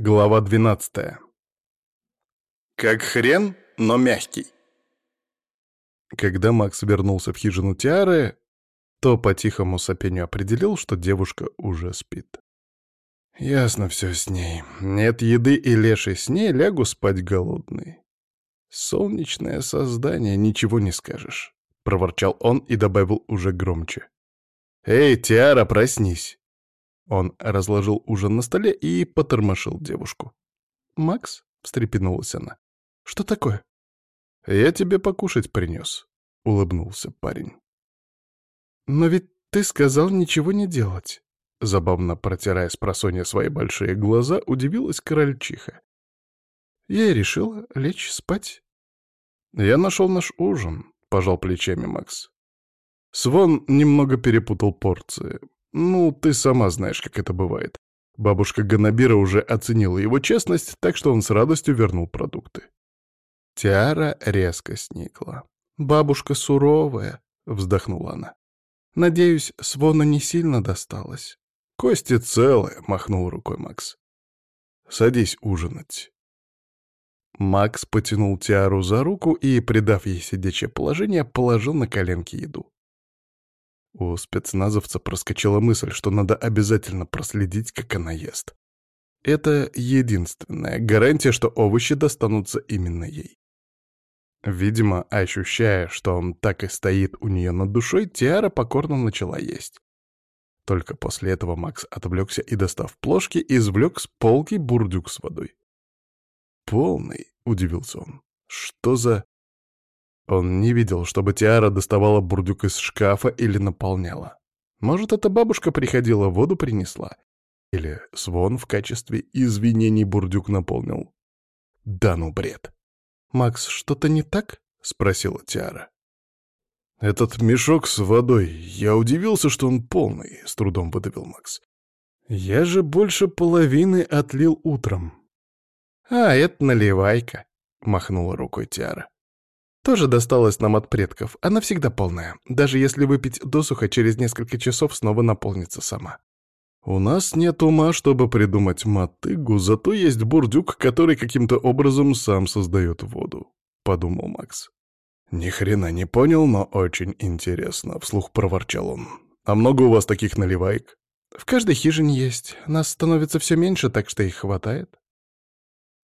Глава 12. Как хрен, но мягкий. Когда Макс вернулся в хижину Тиары, то по тихому сопению определил, что девушка уже спит. Ясно все с ней. Нет еды и лешей с ней, лягу спать голодный. Солнечное создание, ничего не скажешь. Проворчал он и добавил уже громче. «Эй, Тиара, проснись!» Он разложил ужин на столе и потормошил девушку. «Макс?» — встрепенулась она. «Что такое?» «Я тебе покушать принес», — улыбнулся парень. «Но ведь ты сказал ничего не делать», — забавно протирая с просонья свои большие глаза, удивилась корольчиха. «Я и решила лечь спать». «Я нашел наш ужин», — пожал плечами Макс. Свон немного перепутал порции. Ну, ты сама знаешь, как это бывает. Бабушка Ганабира уже оценила его честность, так что он с радостью вернул продукты. Тиара резко сникла. «Бабушка суровая», — вздохнула она. «Надеюсь, Свону не сильно досталось». «Кости целые», — махнул рукой Макс. «Садись ужинать». Макс потянул Тиару за руку и, придав ей сидячее положение, положил на коленки еду. У спецназовца проскочила мысль, что надо обязательно проследить, как она ест. Это единственная гарантия, что овощи достанутся именно ей. Видимо, ощущая, что он так и стоит у нее над душой, Тиара покорно начала есть. Только после этого Макс отвлекся и, достав плошки, извлек с полки бурдюк с водой. «Полный?» — удивился он. «Что за...» Он не видел, чтобы Тиара доставала бурдюк из шкафа или наполняла. Может, эта бабушка приходила, воду принесла. Или Свон в качестве извинений бурдюк наполнил. Да ну бред. «Макс, что-то не так?» — спросила Тиара. «Этот мешок с водой, я удивился, что он полный», — с трудом выдавил Макс. «Я же больше половины отлил утром». «А, это наливайка», — махнула рукой Тиара. Тоже досталась нам от предков. Она всегда полная. Даже если выпить досуха, через несколько часов снова наполнится сама. У нас нет ума, чтобы придумать мотыгу, зато есть бурдюк, который каким-то образом сам создает воду, — подумал Макс. Ни хрена не понял, но очень интересно, — вслух проворчал он. А много у вас таких наливаек? В каждой хижине есть. Нас становится все меньше, так что их хватает.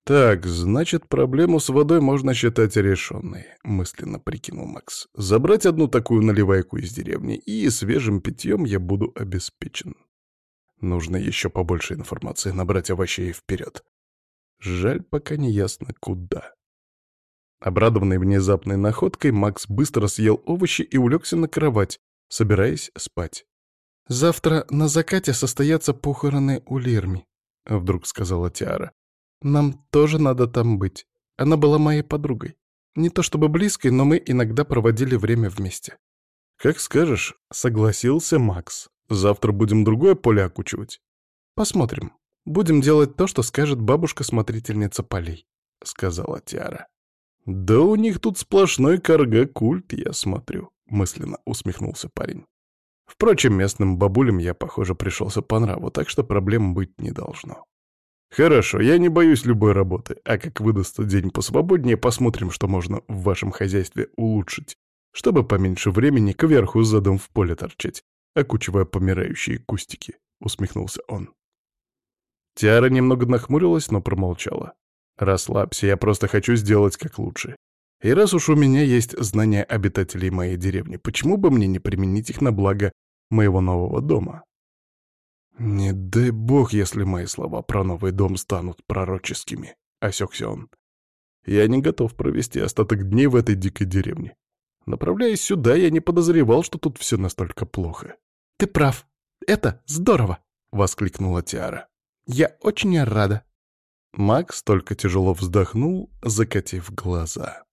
«Так, значит, проблему с водой можно считать решенной», — мысленно прикинул Макс. «Забрать одну такую наливайку из деревни, и свежим питьем я буду обеспечен. Нужно еще побольше информации набрать овощей вперед. Жаль, пока не ясно, куда». Обрадованный внезапной находкой, Макс быстро съел овощи и улегся на кровать, собираясь спать. «Завтра на закате состоятся похороны у Лирми», — вдруг сказала Тиара. Нам тоже надо там быть. Она была моей подругой. Не то чтобы близкой, но мы иногда проводили время вместе. «Как скажешь», — согласился Макс. «Завтра будем другое поле окучивать». «Посмотрим. Будем делать то, что скажет бабушка-смотрительница полей», — сказала Тиара. «Да у них тут сплошной карга-культ, я смотрю», — мысленно усмехнулся парень. Впрочем, местным бабулям я, похоже, пришелся по нраву, так что проблем быть не должно. «Хорошо, я не боюсь любой работы, а как выдастся день посвободнее, посмотрим, что можно в вашем хозяйстве улучшить, чтобы поменьше времени кверху задом в поле торчать, окучивая помирающие кустики», — усмехнулся он. Тиара немного нахмурилась, но промолчала. «Расслабься, я просто хочу сделать как лучше. И раз уж у меня есть знания обитателей моей деревни, почему бы мне не применить их на благо моего нового дома?» «Не дай бог, если мои слова про новый дом станут пророческими», — осекся он. «Я не готов провести остаток дней в этой дикой деревне. Направляясь сюда, я не подозревал, что тут все настолько плохо». «Ты прав. Это здорово!» — воскликнула Тиара. «Я очень рада». Макс только тяжело вздохнул, закатив глаза.